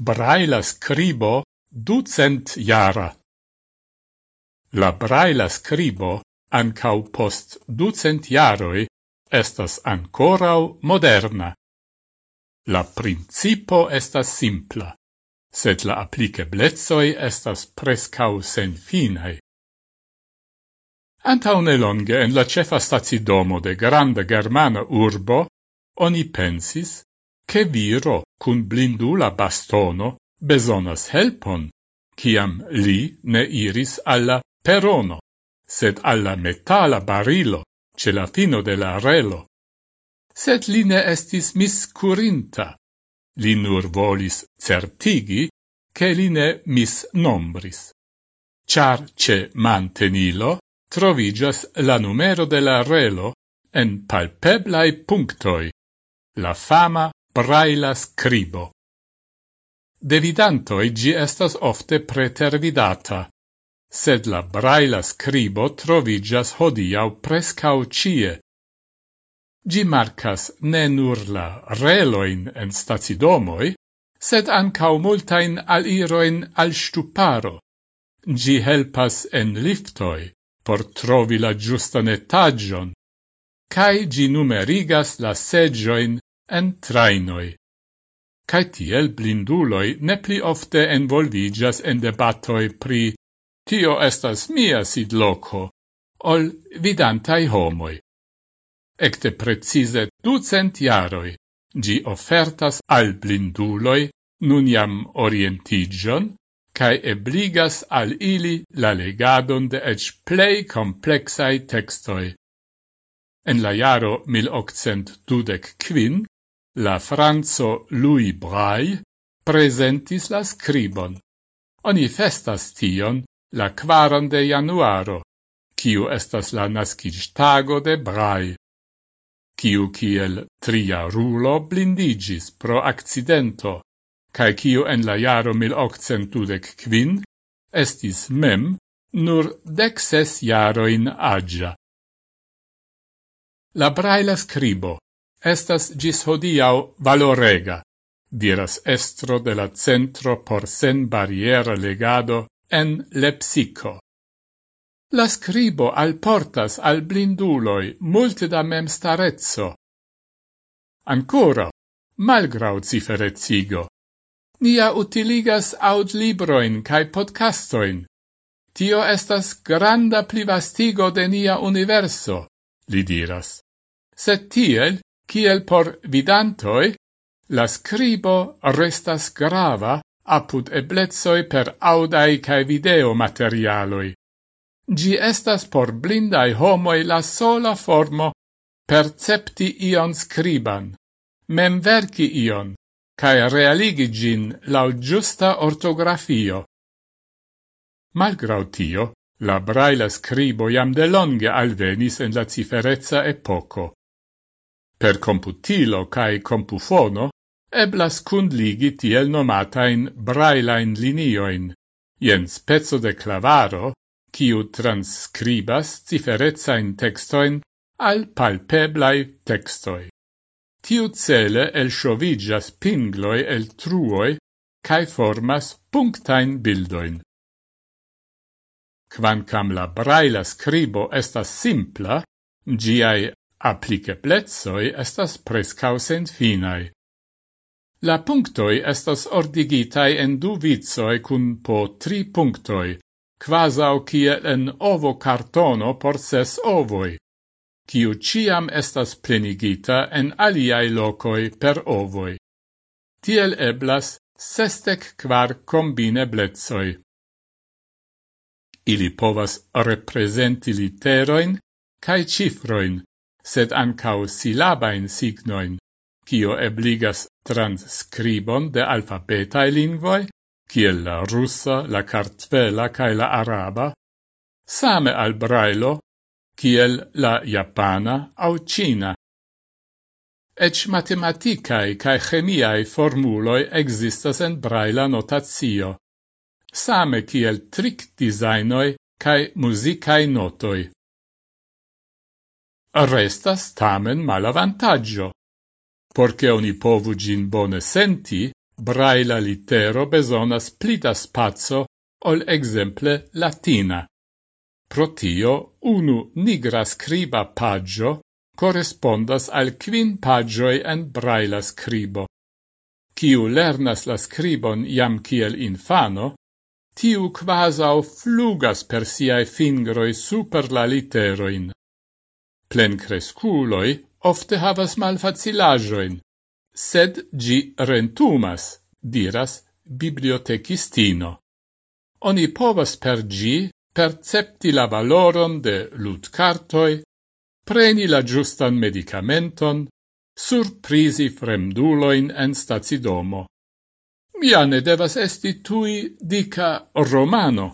Braila scribo ducent jara. La braila scribo ancau post ducent jaroi estas ancorau moderna. La principo estas simpla, sed la applicablezoi estas prescau sen finae. Antaune longe en la cefa stazidomo de granda germana urbo, oni pensis che viro cun blindula bastono besonas helpon, ciam li ne iris alla perono, sed alla metala barilo, ce la fino de la relo. Sed li ne estis miscurinta, li nur volis certigi che li ne misnombris. Char ce mantenilo trovigas la numero de la relo en palpeblai punctoi, la fama braila scribo. De vidantoi gi estas ofte pretervidata, sed la braila scribo trovigas hodiau prescau cie. Gi marcas ne nur la reloin en stacidomoi, sed ancau multain aliroin al stuparo. Gi helpas en liftoi por trovi la giustan etagion, cae gi numerigas la seggioin en trainoi. Cai tiel blinduloi ne pli ofte envolvigas en debatoi pri tio estas mia sid loco, ol vidantai homoi. Ecte precise ducent jaroi, gi ofertas al blinduloi nuniam orientigion, cae ebligas al ili la legadon de ec plei complexai textoi. En la jaro 1825 la Franzo Louis Braille presentis la scribon. Oni festas tion la quaron de januaro, kiu estas la nascigtago de Braille, kiu kiel tria rulo blindigis pro accidento, cae kiu en la jaro 1825 estis mem nur dexes jaroin agia. La Braille scribo estas gis hodiau valorega, diras estro de la Centro por Sen Barriera Legado en Lepsico. La scribo alportas al blinduloi multe da mem starezzo. Ancora, malgrau ciferezigo, nia utiligas aud libroin cae podcastoin. Tio estas granda plivastigo de nia universo, li diras. Sed tiel, Kiel por vidantoi, la scribo restas grava apud eblezoi per audai cae video materialoi. Gi estas por blindai homoi la sola formo percepti ion scriban, memverci ion, cae realigi gin lau giusta ortografio. Malgrau tio, la braila scribo iam delonge alvenis en la ciferezza epoco. Per computilo cae compufono eblas cundligi tiel nomatain brailain linioin, jen spezzo de clavaro, ciu transcribas ciferezzain textoin al palpeblai textoi. Tiu cele el shovigas pingloi el truoi cae formas punctain bildoin. Quancam la braila scribo estas simpla, giai Applicablezoi estas prescau senfinai. La punctoi estas ordigitai en du vizoi cun po tri punctoi, quasau cie en ovo cartono por ses ovoi, ciu ciam estas plenigita en aliai locoi per ovoi. Tiel eblas sestec quar combine blezoi. Ili povas representi literoin cae cifroin, sed ancau silabain signoin, cio ebligas transcribon de alfabetae lingvoi, kiel la russa, la cartvela cae la araba, same al brailo, kiel la japana au cina. Ec matematicae cae chemiae formuloi existas en braila notatio, same kiel trick designoi cae musicae notoi restas tamen malavantaggio. Porce oni povu gin bone senti, braila litero besonas plida spazio ol exemple latina. Pro tio, unu nigra scriba paggio correspondas al quin paggioi en braila scribo. Ciu lernas la scribon iam kiel infano, tiu quasau flugas per siae fingroi super la literoin. Plen cresculoi ofte havas malfacilajoin, sed gi rentumas, diras bibliotecistino. Oni povas per gi percepti la valoron de lutcartoi, preni la giustan medicamenton, surprisi fremduloin en stazidomo. Ja ne devas esti tui dica romano.